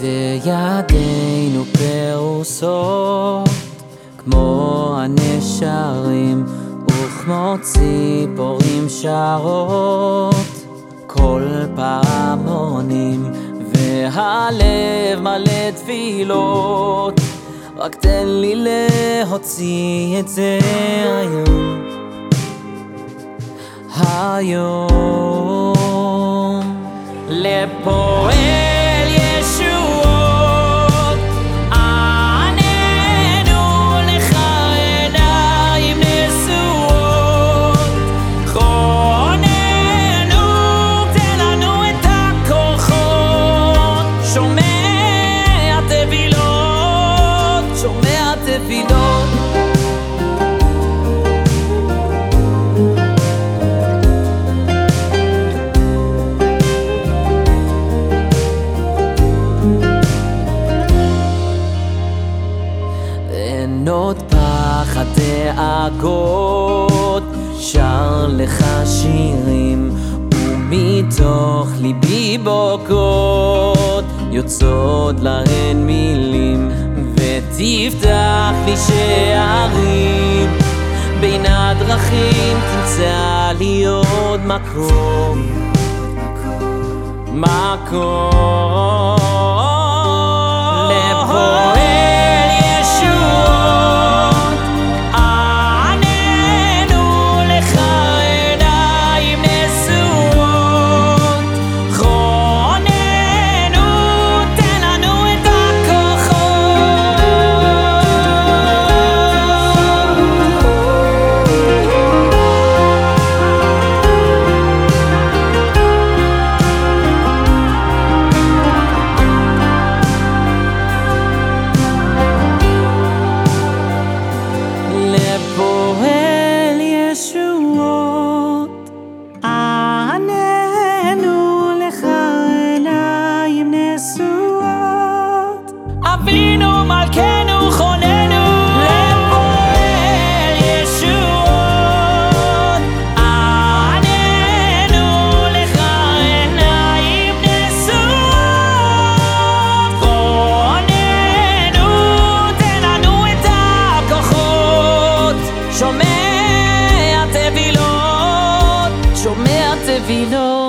שידינו פרוסות כמו הנשרים וכמו ציפורים שרות. כל פעמונים והלב מלא תפילות רק תן לי להוציא את זה היום. היום. לפועל עוד פחד דאגות, שר לך שירים, ומתוך ליבי בוקות, יוצאות להן מילים, ותפתח לי שערים, בין הדרכים תמצא לי עוד מקום, מקום vino